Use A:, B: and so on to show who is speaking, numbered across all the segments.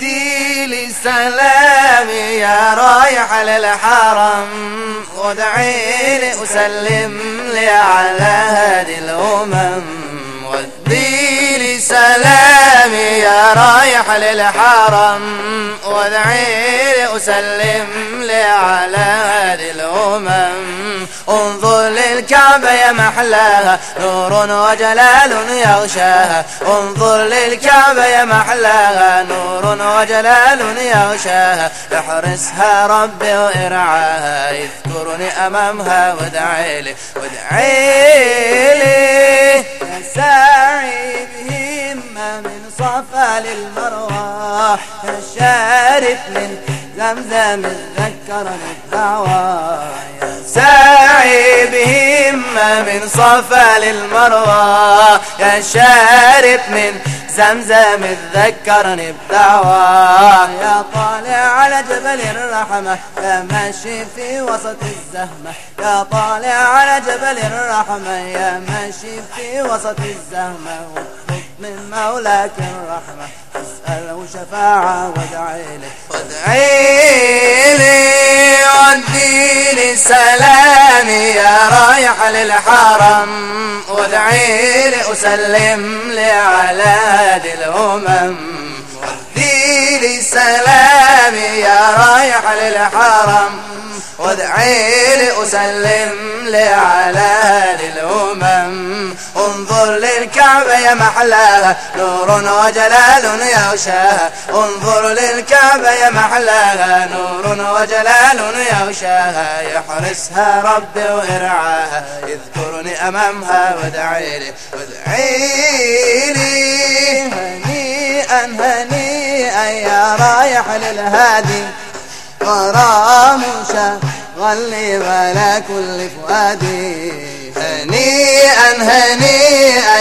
A: ودي لي سلامي يا رايح للحرم. وادعي لي وسلم لي على هادي الأمم. ودي لي سلامي يا رايح للحرم. وادعي لي وسلم لي على هادي الأمم. انظر للكعبة يا محلاها نور وجلال يغشاها. انظر للكعبة يا محلاها نور وجلال يغشاها. احرسها ربي وارعاها يذكرني أمامها وادعي لي وادعي لي. يا ساعي بهمة من صفا للمروة يا شارف من زمزم ذكرني الدعوة من صفا للمروة يا شارف من زمزم ذكرني بدعوة يا طالع على جبل الرحمة يا ماشي في وسط الزهمة. يا طالع على جبل الرحمة يا ماشي في وسط الزهمة. من مولاك الرحمة اسأله شفاعة وادعي لي وادعي سلامي يا رايح للحرم وادعي لي وسلم لي على الأمم. ودي لي سلامي يا رايح للحرم وادعي لي وسلم لي على الأمم. للكعبة يا محلاها نور وجلال يغشاها انظر للكعبة يا محلاها نور وجلال يغشاها يحرسها ربي وارعاها يذكرني أمامها وادعي لي وادعي لي. هنيئا هنيئا يا رايح للهادي. غرام شغلني ولا كل فؤادي. هنيئا هنيئا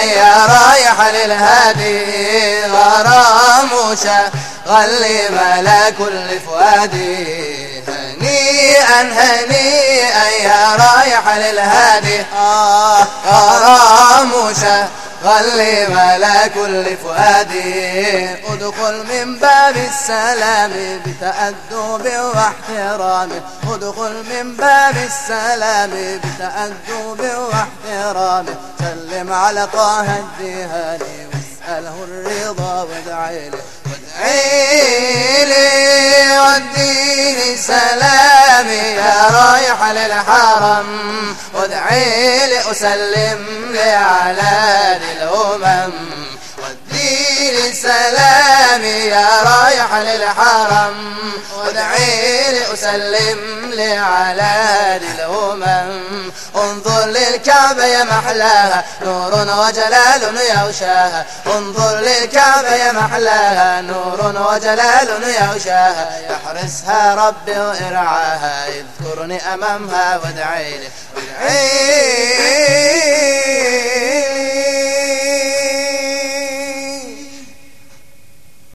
A: للهادي غرام شغلي ملا كل فؤادي. هنيئا هنيئا يا رايح للهادي. آه غرام شغلي ملا كل فؤادي. ادخل من باب السلام بتأدب واحترام. ادخل من باب السلام بتأدب واحترام. سلم على طه الدهاني واسأله الرضا وادعي لي وادعي لي وديني سلامي يا رايح للحرم وادعي لي أسلم لي على ذي الأمم. وديني سلامي يا رايح للحرم وادعي لي أسلم لي على انظر للكعبة يا محلاها نور وجلال يغشاها. انظر للكعبة يا محلاها نور وجلال يغشاها. يحرسها ربي وارعاها يذكرني أمامها وادعي لي. وادعي